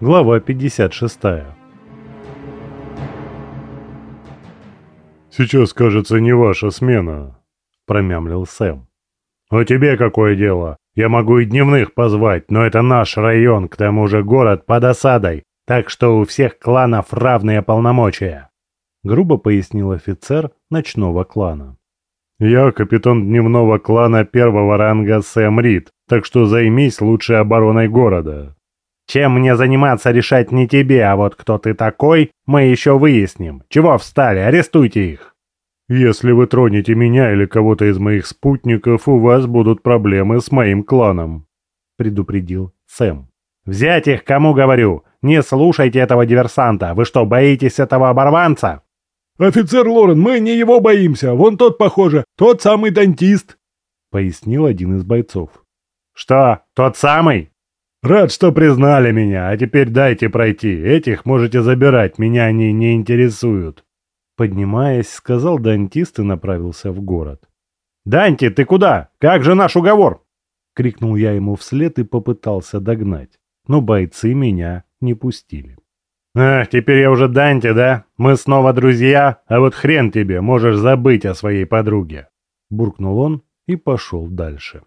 Глава 56. «Сейчас, кажется, не ваша смена», — промямлил Сэм. «А тебе какое дело? Я могу и дневных позвать, но это наш район, к тому же город под осадой, так что у всех кланов равные полномочия», — грубо пояснил офицер ночного клана. «Я капитан дневного клана первого ранга Сэм Рид, так что займись лучшей обороной города». «Чем мне заниматься, решать не тебе, а вот кто ты такой, мы еще выясним. Чего встали? Арестуйте их!» «Если вы тронете меня или кого-то из моих спутников, у вас будут проблемы с моим кланом», — предупредил Сэм. «Взять их, кому говорю! Не слушайте этого диверсанта! Вы что, боитесь этого оборванца?» «Офицер Лорен, мы не его боимся! Вон тот, похоже, тот самый дантист!» — пояснил один из бойцов. «Что, тот самый?» «Рад, что признали меня, а теперь дайте пройти. Этих можете забирать, меня они не интересуют». Поднимаясь, сказал дантист и направился в город. «Данти, ты куда? Как же наш уговор?» Крикнул я ему вслед и попытался догнать, но бойцы меня не пустили. «А, теперь я уже Данти, да? Мы снова друзья, а вот хрен тебе, можешь забыть о своей подруге!» Буркнул он и пошел дальше.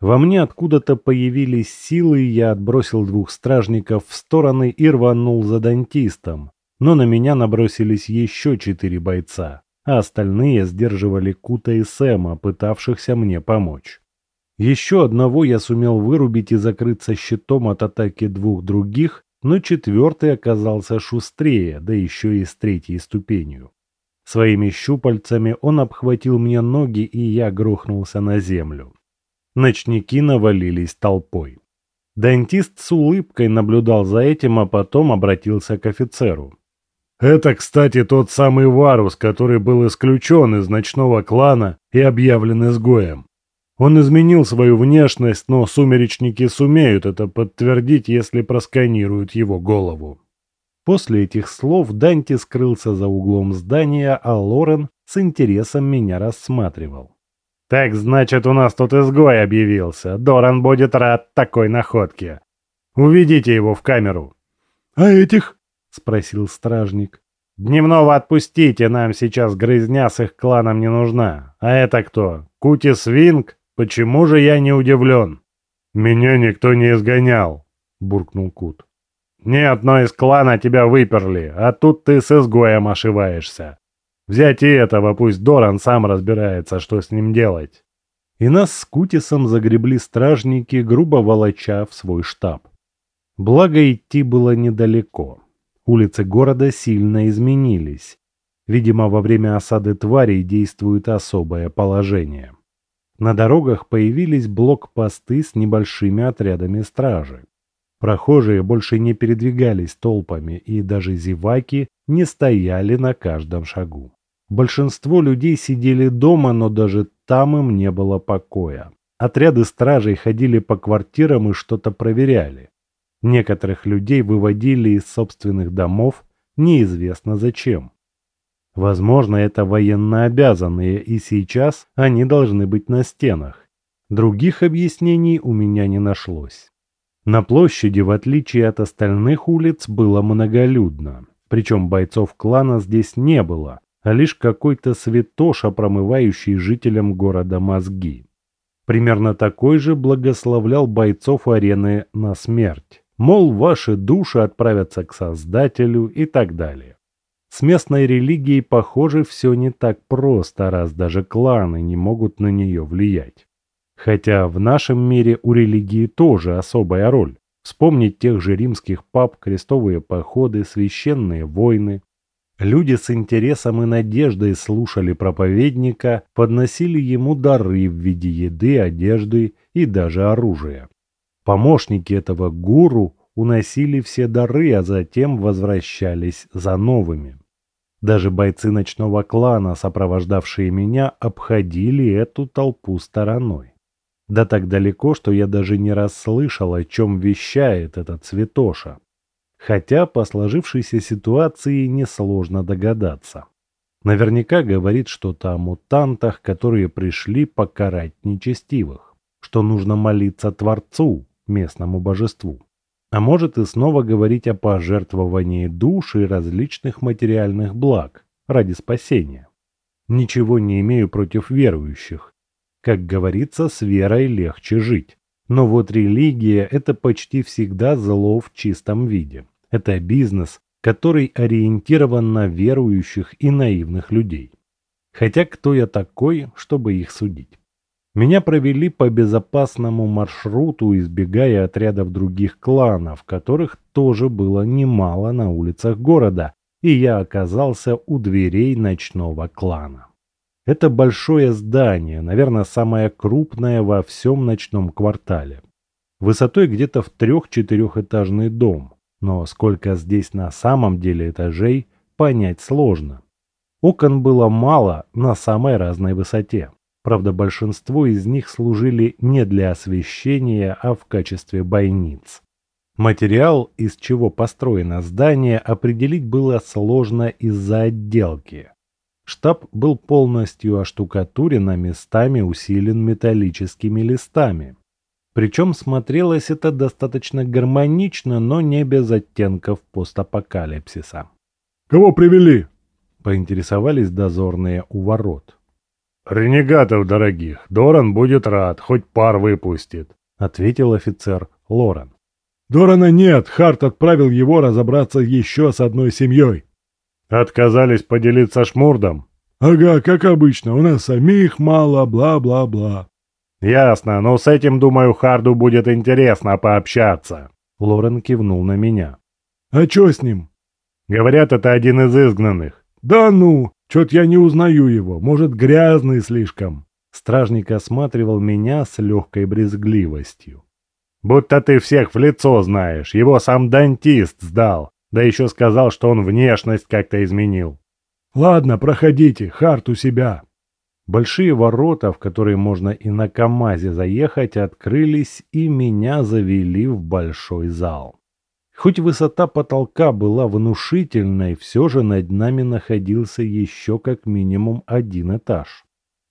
Во мне откуда-то появились силы, я отбросил двух стражников в стороны и рванул за дантистом, но на меня набросились еще четыре бойца, а остальные сдерживали Кута и Сэма, пытавшихся мне помочь. Еще одного я сумел вырубить и закрыться щитом от атаки двух других, но четвертый оказался шустрее, да еще и с третьей ступенью. Своими щупальцами он обхватил мне ноги, и я грохнулся на землю. Ночники навалились толпой. Дантист с улыбкой наблюдал за этим, а потом обратился к офицеру. Это, кстати, тот самый Варус, который был исключен из ночного клана и объявлен изгоем. Он изменил свою внешность, но сумеречники сумеют это подтвердить, если просканируют его голову. После этих слов Данти скрылся за углом здания, а Лорен с интересом меня рассматривал. «Так значит, у нас тут изгой объявился. Доран будет рад такой находке. Уведите его в камеру». «А этих?» — спросил стражник. «Дневного отпустите, нам сейчас грызня с их кланом не нужна. А это кто? Кути Свинг? Почему же я не удивлен?» «Меня никто не изгонял», — буркнул Кут. «Нет, но из клана тебя выперли, а тут ты с изгоем ошиваешься. Взять и этого, пусть Доран сам разбирается, что с ним делать». И нас с Кутисом загребли стражники, грубо волоча в свой штаб. Благо идти было недалеко. Улицы города сильно изменились. Видимо, во время осады тварей действует особое положение. На дорогах появились блокпосты с небольшими отрядами стражи. Прохожие больше не передвигались толпами, и даже зеваки не стояли на каждом шагу. Большинство людей сидели дома, но даже там им не было покоя. Отряды стражей ходили по квартирам и что-то проверяли. Некоторых людей выводили из собственных домов неизвестно зачем. Возможно, это военнообязанные, и сейчас они должны быть на стенах. Других объяснений у меня не нашлось. На площади, в отличие от остальных улиц, было многолюдно. Причем бойцов клана здесь не было, а лишь какой-то святоша, промывающий жителям города мозги. Примерно такой же благословлял бойцов арены на смерть мол, ваши души отправятся к Создателю и так далее. С местной религией, похоже, все не так просто, раз даже кланы не могут на нее влиять. Хотя в нашем мире у религии тоже особая роль. Вспомнить тех же римских пап, крестовые походы, священные войны. Люди с интересом и надеждой слушали проповедника, подносили ему дары в виде еды, одежды и даже оружия. Помощники этого гуру уносили все дары, а затем возвращались за новыми. Даже бойцы ночного клана, сопровождавшие меня, обходили эту толпу стороной. Да так далеко, что я даже не расслышал, о чем вещает этот цветоша. Хотя по сложившейся ситуации несложно догадаться. Наверняка говорит что-то о мутантах, которые пришли покарать нечестивых, что нужно молиться Творцу, местному божеству. А может и снова говорить о пожертвовании душ и различных материальных благ ради спасения. Ничего не имею против верующих. Как говорится, с верой легче жить. Но вот религия – это почти всегда зло в чистом виде. Это бизнес, который ориентирован на верующих и наивных людей. Хотя кто я такой, чтобы их судить? Меня провели по безопасному маршруту, избегая отрядов других кланов, которых тоже было немало на улицах города, и я оказался у дверей ночного клана. Это большое здание, наверное, самое крупное во всем ночном квартале. Высотой где-то в трех-четырехэтажный дом, но сколько здесь на самом деле этажей, понять сложно. Окон было мало на самой разной высоте. Правда, большинство из них служили не для освещения, а в качестве бойниц. Материал, из чего построено здание, определить было сложно из-за отделки. Штаб был полностью оштукатурен, а местами усилен металлическими листами. Причем смотрелось это достаточно гармонично, но не без оттенков постапокалипсиса. «Кого привели?» – поинтересовались дозорные у ворот. «Ренегатов дорогих, Доран будет рад, хоть пар выпустит», – ответил офицер Лорен. «Дорана нет, Харт отправил его разобраться еще с одной семьей». Отказались поделиться шмурдом? Ага, как обычно, у нас самих мало, бла-бла-бла. Ясно, но с этим, думаю, Харду будет интересно пообщаться. Лорен кивнул на меня. А чё с ним? Говорят, это один из изгнанных. Да ну, чё-то я не узнаю его, может, грязный слишком. Стражник осматривал меня с легкой брезгливостью. Будто ты всех в лицо знаешь, его сам дантист сдал. Да еще сказал, что он внешность как-то изменил. Ладно, проходите, Харт у себя. Большие ворота, в которые можно и на КамАЗе заехать, открылись и меня завели в большой зал. Хоть высота потолка была внушительной, все же над нами находился еще как минимум один этаж.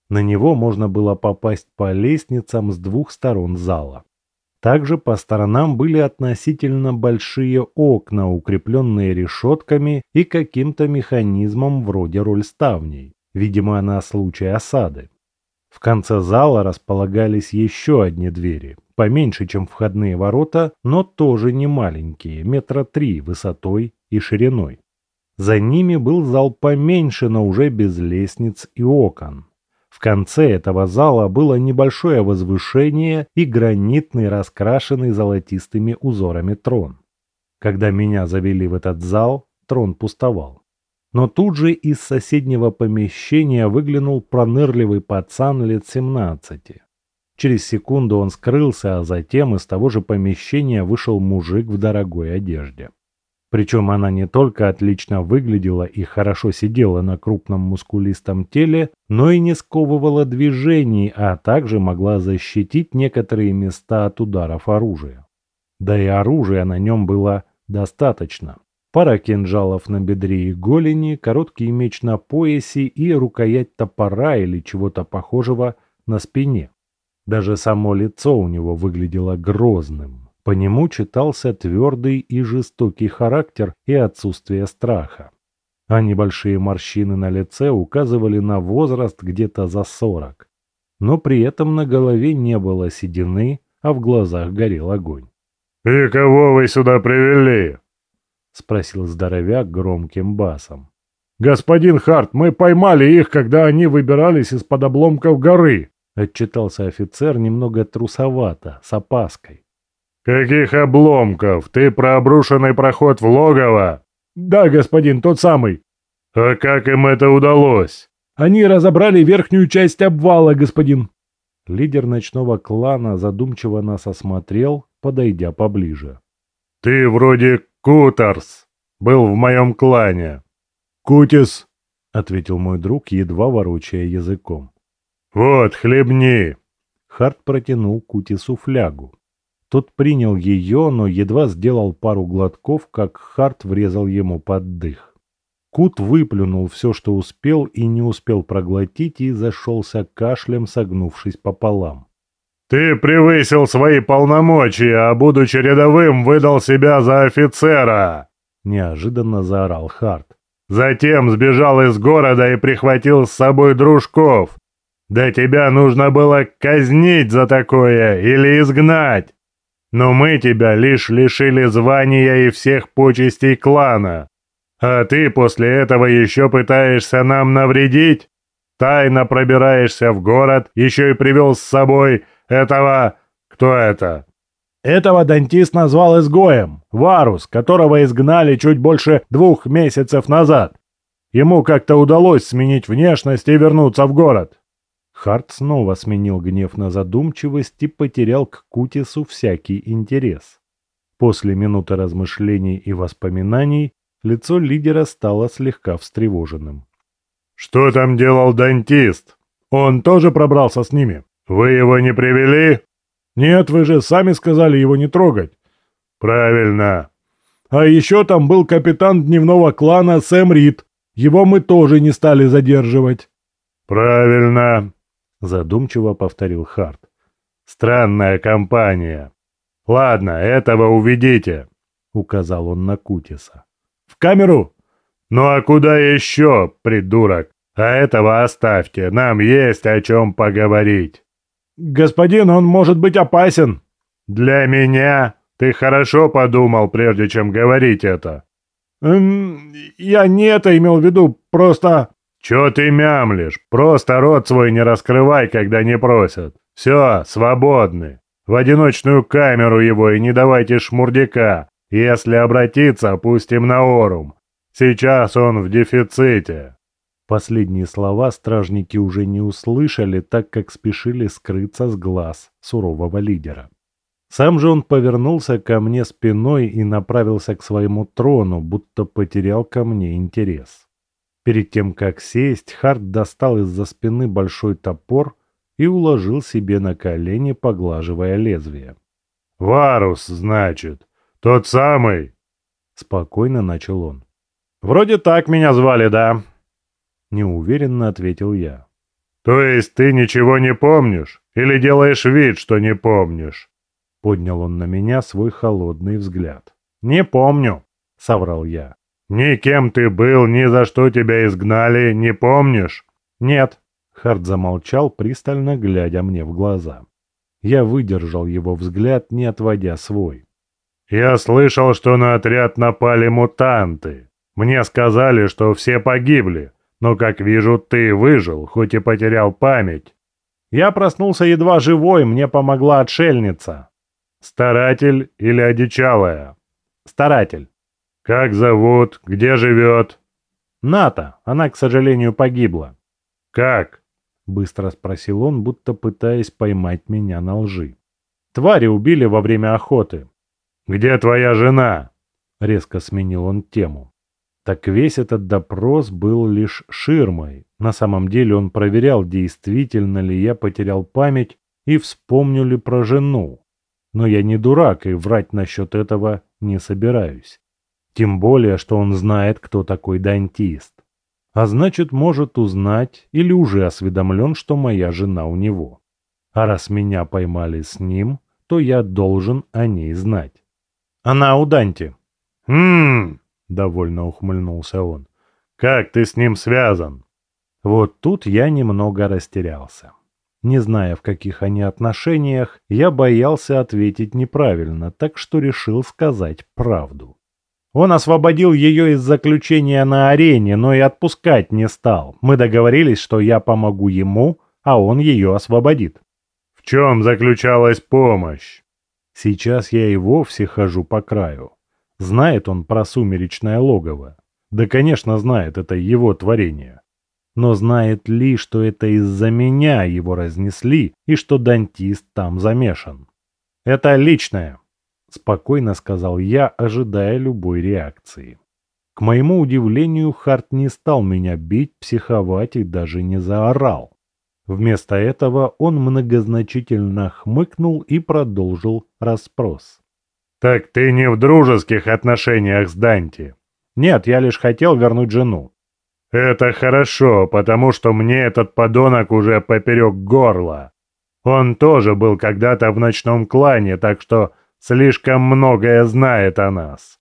На него можно было попасть по лестницам с двух сторон зала. Также по сторонам были относительно большие окна, укрепленные решетками и каким-то механизмом вроде рольставней, видимо на случай осады. В конце зала располагались еще одни двери, поменьше, чем входные ворота, но тоже не маленькие, метра три высотой и шириной. За ними был зал поменьше, но уже без лестниц и окон. В конце этого зала было небольшое возвышение и гранитный, раскрашенный золотистыми узорами трон. Когда меня завели в этот зал, трон пустовал. Но тут же из соседнего помещения выглянул пронырливый пацан лет 17. Через секунду он скрылся, а затем из того же помещения вышел мужик в дорогой одежде. Причем она не только отлично выглядела и хорошо сидела на крупном мускулистом теле, но и не сковывала движений, а также могла защитить некоторые места от ударов оружия. Да и оружия на нем было достаточно. Пара кинжалов на бедре и голени, короткий меч на поясе и рукоять топора или чего-то похожего на спине. Даже само лицо у него выглядело грозным. По нему читался твердый и жестокий характер и отсутствие страха. А небольшие морщины на лице указывали на возраст где-то за сорок. Но при этом на голове не было седины, а в глазах горел огонь. «И кого вы сюда привели?» — спросил здоровяк громким басом. «Господин Харт, мы поймали их, когда они выбирались из-под обломков горы», — отчитался офицер немного трусовато, с опаской. «Каких обломков? Ты про обрушенный проход в логово?» «Да, господин, тот самый». «А как им это удалось?» «Они разобрали верхнюю часть обвала, господин». Лидер ночного клана задумчиво нас осмотрел, подойдя поближе. «Ты вроде Кутерс. Был в моем клане». «Кутис», — ответил мой друг, едва ворочая языком. «Вот, хлебни». Харт протянул Кутису флягу. Тот принял ее, но едва сделал пару глотков, как Харт врезал ему под дых. Кут выплюнул все, что успел, и не успел проглотить, и зашелся кашлем, согнувшись пополам. «Ты превысил свои полномочия, а будучи рядовым, выдал себя за офицера!» Неожиданно заорал Харт. «Затем сбежал из города и прихватил с собой дружков. Да тебя нужно было казнить за такое или изгнать. Но мы тебя лишь лишили звания и всех почестей клана. А ты после этого еще пытаешься нам навредить? Тайно пробираешься в город, еще и привел с собой этого... Кто это?» Этого дантист назвал изгоем, Варус, которого изгнали чуть больше двух месяцев назад. Ему как-то удалось сменить внешность и вернуться в город. Харт снова сменил гнев на задумчивость и потерял к Кутису всякий интерес. После минуты размышлений и воспоминаний лицо лидера стало слегка встревоженным. «Что там делал дантист? Он тоже пробрался с ними? Вы его не привели?» «Нет, вы же сами сказали его не трогать». «Правильно». «А еще там был капитан дневного клана Сэм Рид. Его мы тоже не стали задерживать». «Правильно», задумчиво повторил Харт. Странная компания. Ладно, этого уведите, указал он на Кутиса. В камеру? Ну а куда еще, придурок? А этого оставьте, нам есть о чем поговорить. Господин, он может быть опасен. Для меня? Ты хорошо подумал, прежде чем говорить это. Эм, я не это имел в виду, просто... «Чё ты мямлишь? Просто рот свой не раскрывай, когда не просят. Все, свободны. В одиночную камеру его и не давайте шмурдяка. Если обратиться, пустим на орум. Сейчас он в дефиците». Последние слова стражники уже не услышали, так как спешили скрыться с глаз сурового лидера. Сам же он повернулся ко мне спиной и направился к своему трону, будто потерял ко мне интерес. Перед тем, как сесть, Харт достал из-за спины большой топор и уложил себе на колени, поглаживая лезвие. «Варус, значит, тот самый?» Спокойно начал он. «Вроде так меня звали, да?» Неуверенно ответил я. «То есть ты ничего не помнишь? Или делаешь вид, что не помнишь?» Поднял он на меня свой холодный взгляд. «Не помню», — соврал я. «Ни кем ты был, ни за что тебя изгнали, не помнишь?» «Нет». Харт замолчал, пристально глядя мне в глаза. Я выдержал его взгляд, не отводя свой. «Я слышал, что на отряд напали мутанты. Мне сказали, что все погибли, но, как вижу, ты выжил, хоть и потерял память». «Я проснулся едва живой, мне помогла отшельница». «Старатель или одичалая?» «Старатель». «Как зовут? Где живет?» «Ната. Она, к сожалению, погибла». «Как?» — быстро спросил он, будто пытаясь поймать меня на лжи. «Твари убили во время охоты». «Где твоя жена?» — резко сменил он тему. Так весь этот допрос был лишь ширмой. На самом деле он проверял, действительно ли я потерял память и вспомню ли про жену. Но я не дурак и врать насчет этого не собираюсь. Тем более, что он знает, кто такой дантист. А значит, может узнать или уже осведомлен, что моя жена у него. А раз меня поймали с ним, то я должен о ней знать. Она у Данти. «Хм...» — довольно ухмыльнулся он. «Как ты с ним связан?» Вот тут я немного растерялся. Не зная, в каких они отношениях, я боялся ответить неправильно, так что решил сказать правду. Он освободил ее из заключения на арене, но и отпускать не стал. Мы договорились, что я помогу ему, а он ее освободит. В чем заключалась помощь? Сейчас я и вовсе хожу по краю. Знает он про сумеречное логово? Да, конечно, знает, это его творение. Но знает ли, что это из-за меня его разнесли и что дантист там замешан? Это личное, — спокойно сказал я, ожидая любой реакции. К моему удивлению, Харт не стал меня бить, психовать и даже не заорал. Вместо этого он многозначительно хмыкнул и продолжил расспрос. «Так ты не в дружеских отношениях с Данти?» «Нет, я лишь хотел вернуть жену». «Это хорошо, потому что мне этот подонок уже поперек горла». Он тоже был когда-то в ночном клане, так что слишком многое знает о нас.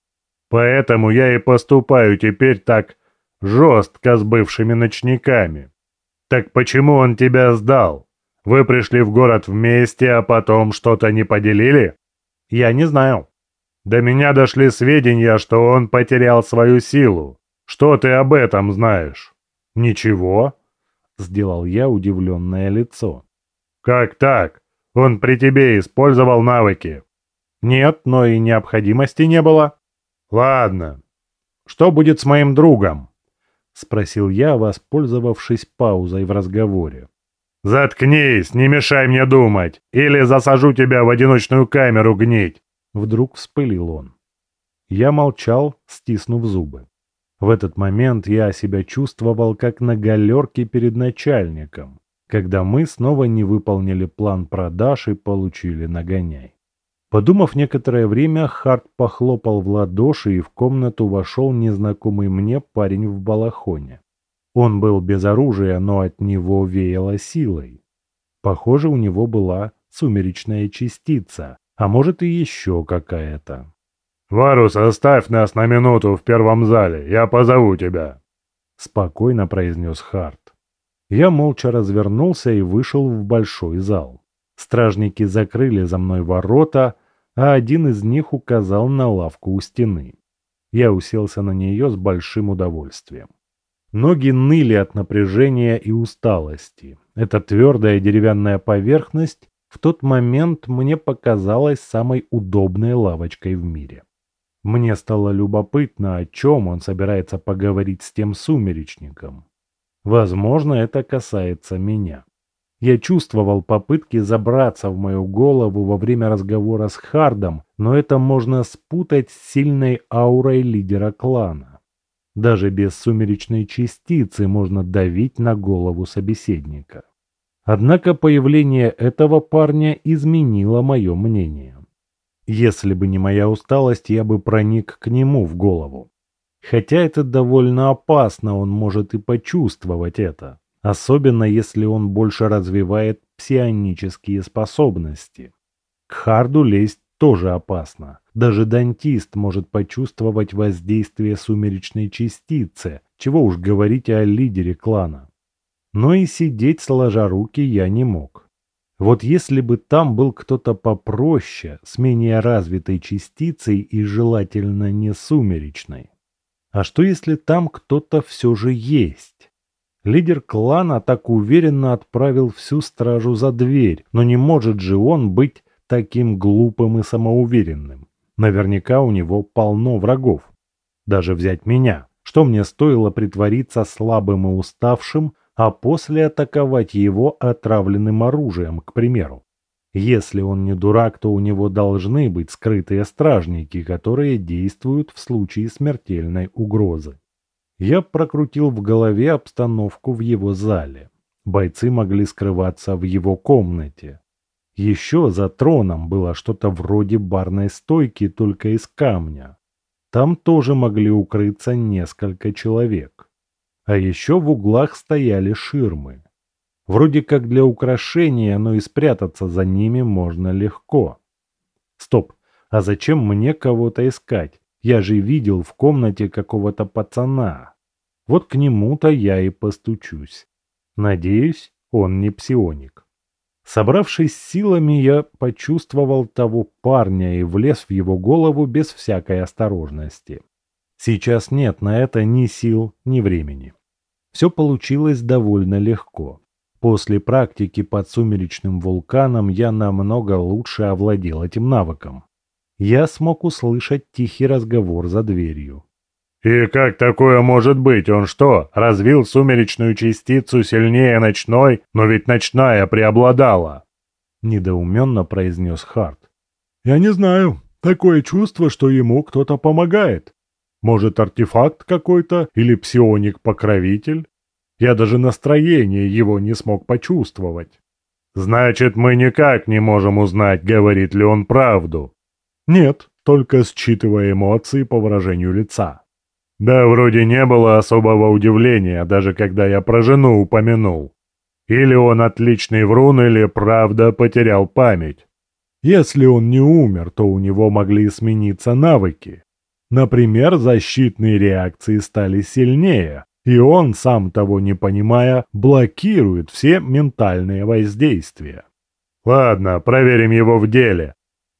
Поэтому я и поступаю теперь так жестко с бывшими ночниками. Так почему он тебя сдал? Вы пришли в город вместе, а потом что-то не поделили? Я не знаю. До меня дошли сведения, что он потерял свою силу. Что ты об этом знаешь? Ничего. Сделал я удивленное лицо. Как так? Он при тебе использовал навыки? Нет, но и необходимости не было. Ладно. Что будет с моим другом? Спросил я, воспользовавшись паузой в разговоре. «Заткнись, не мешай мне думать, или засажу тебя в одиночную камеру гнить!» Вдруг вспылил он. Я молчал, стиснув зубы. В этот момент я себя чувствовал как на галерке перед начальником, когда мы снова не выполнили план продаж и получили нагоняй. Подумав некоторое время, Харт похлопал в ладоши и в комнату вошел незнакомый мне парень в балахоне. Он был без оружия, но от него веяло силой. Похоже, у него была сумеречная частица, а может и еще какая-то. «Варус, оставь нас на минуту в первом зале, я позову тебя», — спокойно произнес Харт. Я молча развернулся и вышел в большой зал. Стражники закрыли за мной ворота, а один из них указал на лавку у стены. Я уселся на нее с большим удовольствием. Ноги ныли от напряжения и усталости. Эта твердая деревянная поверхность в тот момент мне показалась самой удобной лавочкой в мире. Мне стало любопытно, о чем он собирается поговорить с тем сумеречником. Возможно, это касается меня. Я чувствовал попытки забраться в мою голову во время разговора с Хардом, но это можно спутать с сильной аурой лидера клана. Даже без сумеречной частицы можно давить на голову собеседника. Однако появление этого парня изменило мое мнение. Если бы не моя усталость, я бы проник к нему в голову. Хотя это довольно опасно, он может и почувствовать это особенно если он больше развивает псионические способности. К Харду лезть тоже опасно. Даже дантист может почувствовать воздействие сумеречной частицы, чего уж говорить о лидере клана. Но и сидеть сложа руки я не мог. Вот если бы там был кто-то попроще, с менее развитой частицей и желательно не сумеречной. А что если там кто-то все же есть? Лидер клана так уверенно отправил всю стражу за дверь, но не может же он быть таким глупым и самоуверенным. Наверняка у него полно врагов. Даже взять меня. Что мне стоило притвориться слабым и уставшим, а после атаковать его отравленным оружием, к примеру? Если он не дурак, то у него должны быть скрытые стражники, которые действуют в случае смертельной угрозы. Я прокрутил в голове обстановку в его зале. Бойцы могли скрываться в его комнате. Еще за троном было что-то вроде барной стойки, только из камня. Там тоже могли укрыться несколько человек. А еще в углах стояли ширмы. Вроде как для украшения, но и спрятаться за ними можно легко. Стоп, а зачем мне кого-то искать? Я же видел в комнате какого-то пацана. Вот к нему-то я и постучусь. Надеюсь, он не псионик. Собравшись силами, я почувствовал того парня и влез в его голову без всякой осторожности. Сейчас нет на это ни сил, ни времени. Все получилось довольно легко. После практики под сумеречным вулканом я намного лучше овладел этим навыком я смог услышать тихий разговор за дверью. «И как такое может быть? Он что, развил сумеречную частицу сильнее ночной, но ведь ночная преобладала?» Недоуменно произнес Харт. «Я не знаю. Такое чувство, что ему кто-то помогает. Может, артефакт какой-то или псионик-покровитель? Я даже настроение его не смог почувствовать». «Значит, мы никак не можем узнать, говорит ли он правду», нет, только считывая эмоции по выражению лица. Да, вроде не было особого удивления, даже когда я про жену упомянул. Или он отличный врун, или правда потерял память. Если он не умер, то у него могли смениться навыки. Например, защитные реакции стали сильнее, и он, сам того не понимая, блокирует все ментальные воздействия. Ладно, проверим его в деле.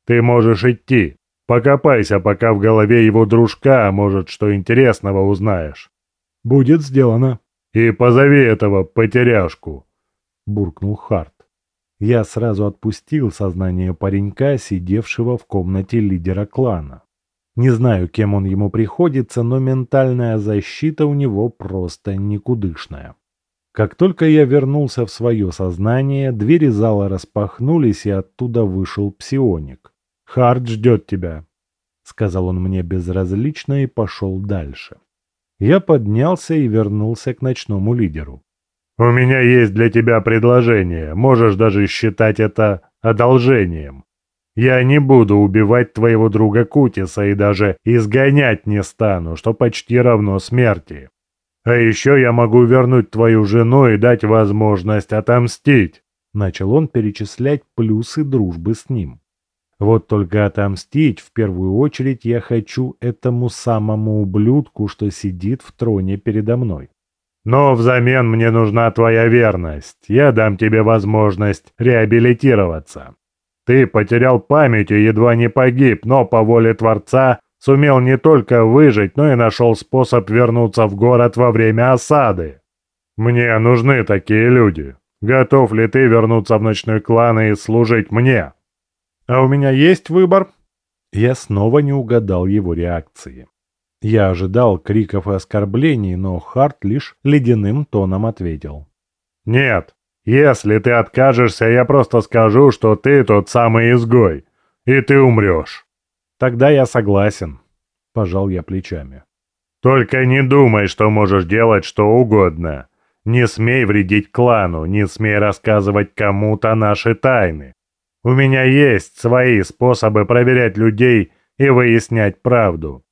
Ты можешь идти. Покопайся пока в голове его дружка, может, что интересного узнаешь. Будет сделано. И позови этого потеряшку, буркнул Харт. Я сразу отпустил сознание паренька, сидевшего в комнате лидера клана. Не знаю, кем он ему приходится, но ментальная защита у него просто никудышная. Как только я вернулся в свое сознание, двери зала распахнулись, и оттуда вышел псионик. «Хард ждет тебя», — сказал он мне безразлично и пошел дальше. Я поднялся и вернулся к ночному лидеру. «У меня есть для тебя предложение, можешь даже считать это одолжением. Я не буду убивать твоего друга Кутиса и даже изгонять не стану, что почти равно смерти. А еще я могу вернуть твою жену и дать возможность отомстить. Начал он перечислять плюсы дружбы с ним. Вот только отомстить в первую очередь я хочу этому самому ублюдку, что сидит в троне передо мной. Но взамен мне нужна твоя верность. Я дам тебе возможность реабилитироваться. Ты потерял память и едва не погиб, но по воле Творца сумел не только выжить, но и нашел способ вернуться в город во время осады. Мне нужны такие люди. Готов ли ты вернуться в ночной клан и служить мне? А у меня есть выбор? Я снова не угадал его реакции. Я ожидал криков и оскорблений, но Харт лишь ледяным тоном ответил. «Нет, если ты откажешься, я просто скажу, что ты тот самый изгой, и ты умрешь». «Тогда я согласен», — пожал я плечами. «Только не думай, что можешь делать что угодно. Не смей вредить клану, не смей рассказывать кому-то наши тайны. У меня есть свои способы проверять людей и выяснять правду».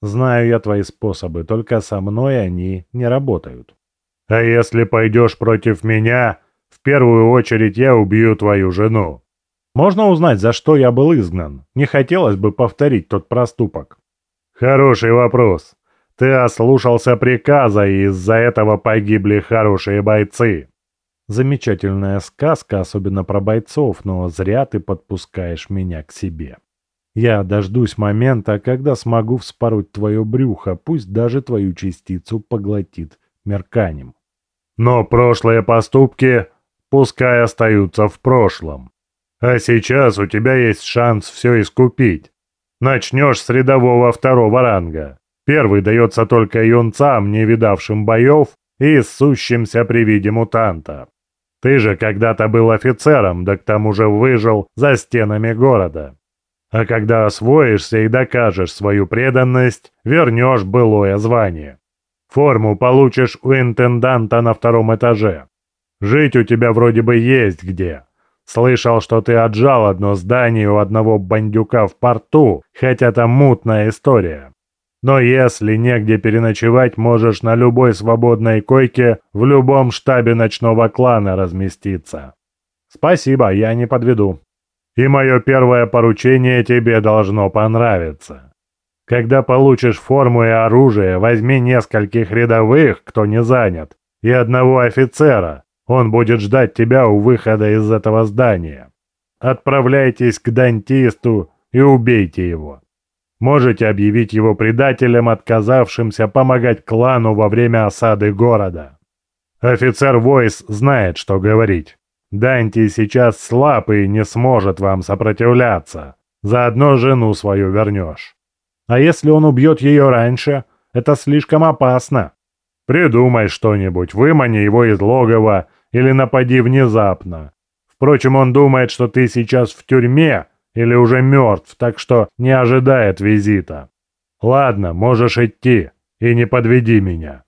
«Знаю я твои способы, только со мной они не работают». «А если пойдешь против меня, в первую очередь я убью твою жену». Можно узнать, за что я был изгнан? Не хотелось бы повторить тот проступок. Хороший вопрос. Ты ослушался приказа, и из-за этого погибли хорошие бойцы. Замечательная сказка, особенно про бойцов, но зря ты подпускаешь меня к себе. Я дождусь момента, когда смогу вспороть твое брюхо, пусть даже твою частицу поглотит мерканем. Но прошлые поступки пускай остаются в прошлом. А сейчас у тебя есть шанс все искупить. Начнешь с рядового второго ранга. Первый дается только юнцам, не видавшим боев и ссущимся при виде мутанта. Ты же когда-то был офицером, да к тому же выжил за стенами города. А когда освоишься и докажешь свою преданность, вернешь былое звание. Форму получишь у интенданта на втором этаже. Жить у тебя вроде бы есть где. Слышал, что ты отжал одно здание у одного бандюка в порту, хотя там мутная история. Но если негде переночевать, можешь на любой свободной койке в любом штабе ночного клана разместиться. Спасибо, я не подведу. И мое первое поручение тебе должно понравиться. Когда получишь форму и оружие, возьми нескольких рядовых, кто не занят, и одного офицера, он будет ждать тебя у выхода из этого здания. Отправляйтесь к дантисту и убейте его. Можете объявить его предателем, отказавшимся помогать клану во время осады города. Офицер Войс знает, что говорить. Данти сейчас слаб и не сможет вам сопротивляться. Заодно жену свою вернешь. А если он убьет ее раньше? Это слишком опасно. Придумай что-нибудь, вымани его из логова или напади внезапно. Впрочем, он думает, что ты сейчас в тюрьме или уже мертв, так что не ожидает визита. Ладно, можешь идти и не подведи меня.